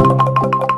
you